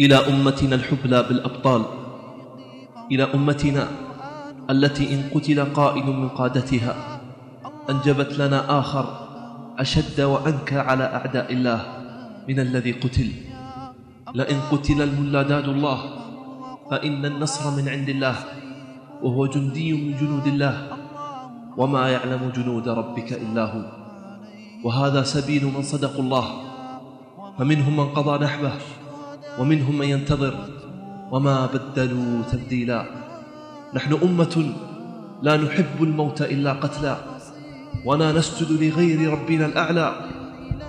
إلى أمتنا الحبلى بالأبطال إلى أمتنا التي إن قتل قائد من قادتها أنجبت لنا آخر أشد وأنكى على أعداء الله من الذي قتل. لئن قتل الملاداد الله فإن النصر من عند الله وهو جندي من جنود الله وما يعلم جنود ربك إلا هو. وهذا سبيل من صدقوا الله فمنهم من قضى نحبه ومنهم من ينتظر وما بدلوا تبديلا. نحن أمة لا نحب الموت إلا قتلا ولا نسجد لغير ربنا الأعلى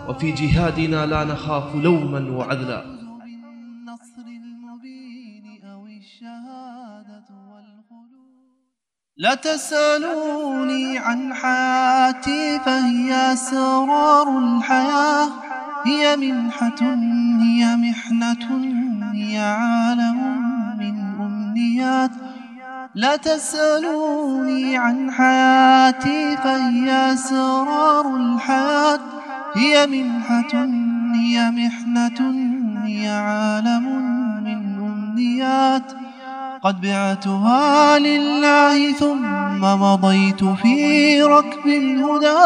وفي جهادنا لا نخاف لوما وعدلا. لا تسألوني عن حياتي فهي أسرار الحياة. هي منحة هي محنة هي عالم من أمنيات. لا تسألوني عن حياتي فهي أسرار الحياة. هي منحة هي محنة هي عالم من أمنيات. قد بعتها لله ثم مضيت في ركب الهدى.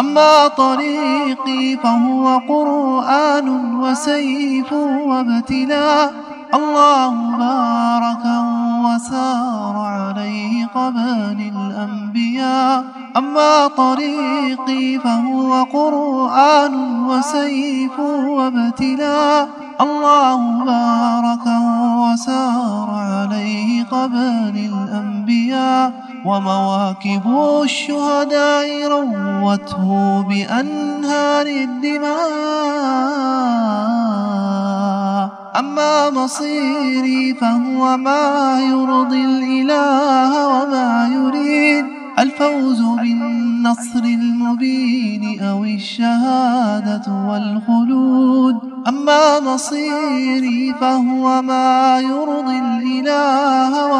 أما طريقي فهو قرآن وسيف وابتلاء الله بارك وسار عليه قبل الأنبياء. أما طريقي فهو قرآن وسيف وابتلاء الله بارك وسار عليه قبل الأنبياء. ومواكب الشهداء روته بأنهار الدماء. أما مصيري فهو ما يرضي الإله وما يريد. الفوز بالنصر المبين أو الشهادة والخلود. أما مصيري فهو ما يرضي الإله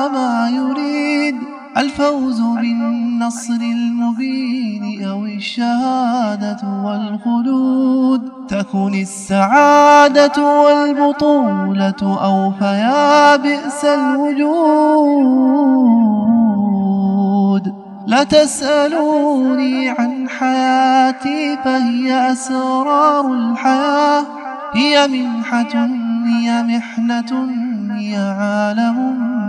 الفوز بالنصر المبين أو الشهادة والخلود. تكن السعادة والبطولة أو فيا بئس الوجود. لا تسألوني عن حياتي فهي أسرار الحياة. هي منحة هي محنة هي عالم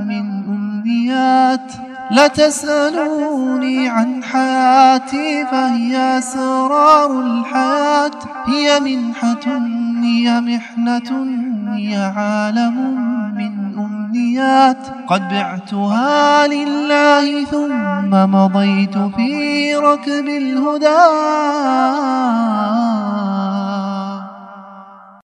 من أمنيات. لا تسألوني عن حياتي فهي أسرار الحياة. هي منحة هي محنة هي عالم من أمنيات. قد بعتها لله ثم مضيت في ركب الهدى.